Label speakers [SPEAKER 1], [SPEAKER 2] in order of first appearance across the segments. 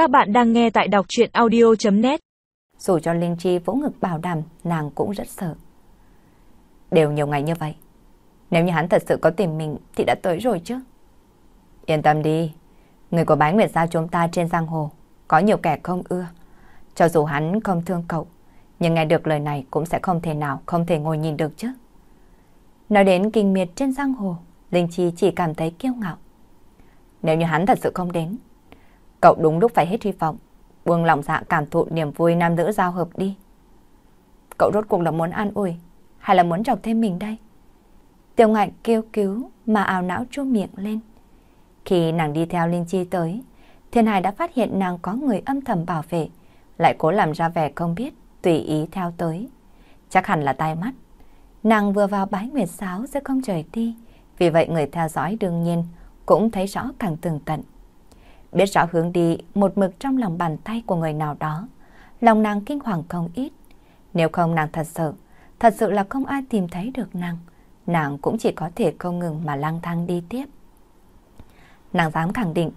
[SPEAKER 1] Các bạn đang nghe tại đọc chuyện audio.net
[SPEAKER 2] Dù cho Linh Chi vỗ ngực bảo đảm, nàng cũng rất sợ. Đều nhiều ngày như vậy. Nếu như hắn thật sự có tìm mình thì đã tới rồi chứ. Yên tâm đi. Người của bái nguyệt giao chúng ta trên giang hồ có nhiều kẻ không ưa. Cho dù hắn không thương cậu, nhưng nghe được lời này cũng sẽ không thể nào không thể ngồi nhìn được chứ. Nói đến kinh miệt trên giang hồ, Linh Chi chỉ cảm thấy kiêu ngạo. Nếu như hắn thật sự không đến, cậu đúng lúc phải hết hy vọng, buông lòng dạ cảm thụ niềm vui nam nữ giao hợp đi. Cậu rốt cuộc là muốn an ủi, hay là muốn chọc thêm mình đây? Tiêu ngạch kêu cứu mà ảo não chua miệng lên. Khi nàng đi theo Linh Chi tới, Thiên Hải đã phát hiện nàng có người âm thầm bảo vệ, lại cố làm ra vẻ không biết, tùy ý theo tới. Chắc hẳn là tai mắt. Nàng vừa vào bái nguyệt sáo sẽ không trời đi, vì vậy người theo dõi đương nhiên cũng thấy rõ càng tường tận. Biết rõ hướng đi một mực trong lòng bàn tay của người nào đó, lòng nàng kinh hoàng không ít. Nếu không nàng thật sự, thật sự là không ai tìm thấy được nàng, nàng cũng chỉ có thể không ngừng mà lang thang đi tiếp. Nàng dám khẳng định,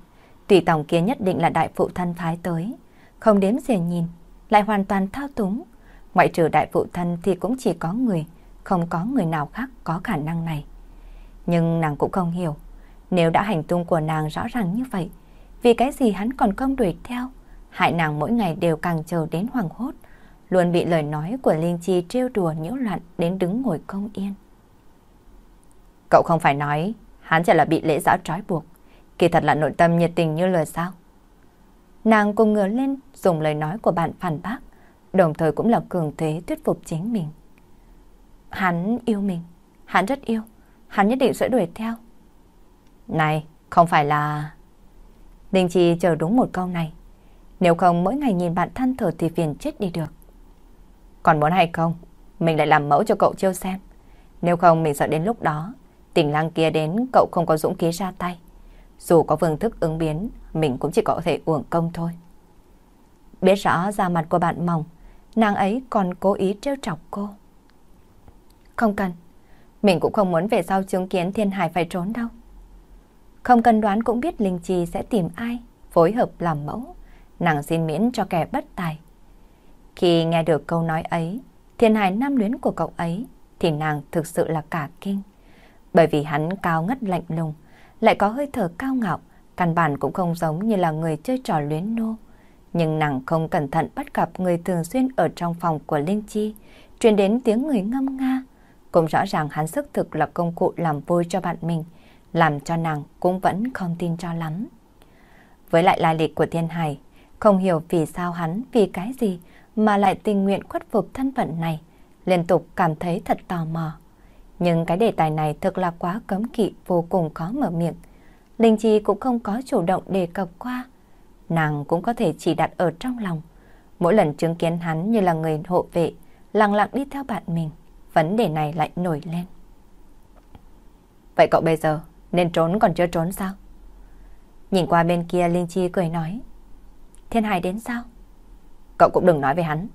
[SPEAKER 2] tùy tổng kia nhất định là đại phụ thân phái tới, không đếm dè nhìn, lại hoàn toàn thao túng. Ngoại trừ đại phụ thân thì cũng chỉ có người, không có người nào khác có khả năng này. Nhưng nàng cũng không hiểu, nếu đã hành tung của nàng rõ ràng như vậy, vì cái gì hắn còn không đuổi theo, hại nàng mỗi ngày đều càng chờ đến hoàng hốt, luôn bị lời nói của Linh Chi trêu đùa nhiễu loạn đến đứng ngồi không yên. Cậu không phải nói hắn chỉ là bị lễ giáo trói buộc, kỳ thật là nội tâm nhiệt tình như lời sao? Nàng cùng ngửa lên dùng lời nói của bạn phản bác, đồng thời cũng là cường thế thuyết phục chính mình. Hắn yêu mình, hắn rất yêu, hắn nhất định sẽ đuổi theo. Này, không phải là... Đình Chi chờ đúng một câu này. Nếu không mỗi ngày nhìn bạn than thở thì phiền chết đi được. Còn muốn hay không, mình lại làm mẫu cho cậu chiêu xem. Nếu không mình sợ đến lúc đó, tình lang kia đến cậu không có dũng khí ra tay. Dù có phương thức ứng biến, mình cũng chỉ có thể uổng công thôi. Biết rõ da mặt của bạn mỏng, nàng ấy còn cố ý trêu chọc cô. Không cần, mình cũng không muốn về sau chứng kiến thiên hải phải trốn đâu. Không cần đoán cũng biết Linh Chi sẽ tìm ai, phối hợp làm mẫu. Nàng xin miễn cho kẻ bất tài. Khi nghe được câu nói ấy, thiên hài nam luyến của cậu ấy, thì nàng thực sự là cả kinh. Bởi vì hắn cao ngất lạnh lùng, lại có hơi thở cao ngạo, căn bản cũng không giống như là người chơi trò luyến nô. Nhưng nàng không cẩn thận bắt gặp người thường xuyên ở trong phòng của Linh Chi, truyền đến tiếng người ngâm nga. Cũng rõ ràng hắn sức thực là công cụ làm vui cho bạn mình, làm cho nàng cũng vẫn không tin cho lắm. Với lại lai lịch của Thiên Hải, không hiểu vì sao hắn, vì cái gì mà lại tình nguyện khuất phục thân phận này, liên tục cảm thấy thật tò mò. Nhưng cái đề tài này thực là quá cấm kỵ vô cùng khó mở miệng. Linh Chi cũng không có chủ động đề cập qua. Nàng cũng có thể chỉ đặt ở trong lòng. Mỗi lần chứng kiến hắn như là người hộ vệ, lặng lặng đi theo bạn mình, vấn đề này lại nổi lên. Vậy cậu bây giờ nên trốn còn chưa trốn sao? Nhìn qua bên kia Linh Chi cười nói. Thiên Hải đến sao? Cậu cũng đừng nói về hắn.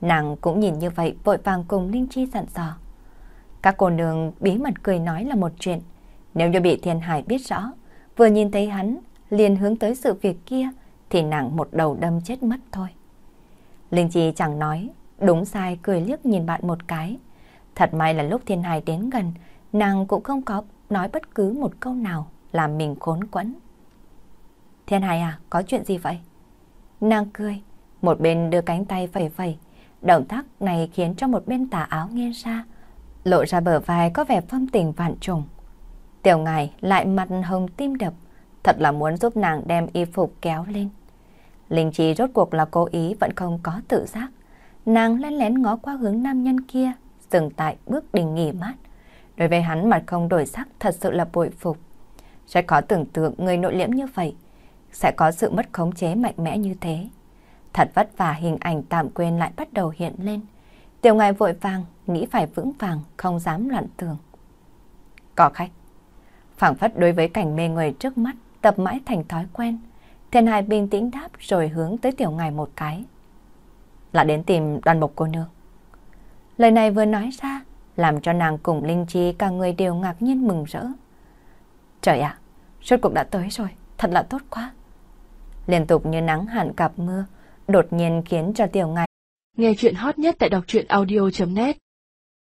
[SPEAKER 2] Nàng cũng nhìn như vậy vội vàng cùng Linh Chi dặn dò. Các cô nương bí mật cười nói là một chuyện. Nếu như bị Thiên Hải biết rõ, vừa nhìn thấy hắn, liền hướng tới sự việc kia, thì nàng một đầu đâm chết mất thôi. Linh Chi chẳng nói, đúng sai cười liếc nhìn bạn một cái. Thật may là lúc Thiên Hải đến gần, nàng cũng không có nói bất cứ một câu nào làm mình khốn quẫn. Thiên Hải à, có chuyện gì vậy? Nàng cười, một bên đưa cánh tay phẩy phẩy. Động tác này khiến cho một bên tà áo nghiêng ra, lộ ra bờ vai có vẻ phong tình vạn trùng. Tiểu ngài lại mặt hồng tim đập, thật là muốn giúp nàng đem y phục kéo lên. Linh trí rốt cuộc là cố ý vẫn không có tự giác. Nàng lén lén ngó qua hướng nam nhân kia, dừng tại bước đình nghỉ mát. Đối với hắn mặt không đổi sắc thật sự là bội phục. Rất khó tưởng tượng người nội liễm như vậy sẽ có sự mất khống chế mạnh mẽ như thế. Thật vất vả hình ảnh tạm quên lại bắt đầu hiện lên. Tiểu ngài vội vàng, nghĩ phải vững vàng, không dám loạn tường. Có khách. phảng phất đối với cảnh mê người trước mắt, tập mãi thành thói quen. Thiên Hải bình tĩnh đáp rồi hướng tới tiểu ngài một cái. Là đến tìm đoàn mục cô nương. Lời này vừa nói ra, làm cho nàng cùng Linh Chi cả người đều ngạc nhiên mừng rỡ. Trời ạ, à, rốt cuộc đã tới rồi, thật là tốt quá. liên tục như nắng hạn cặp mưa, đột nhiên khiến cho tiểu ngài.
[SPEAKER 1] Nghe chuyện hot nhất tại đọc truyện audio.net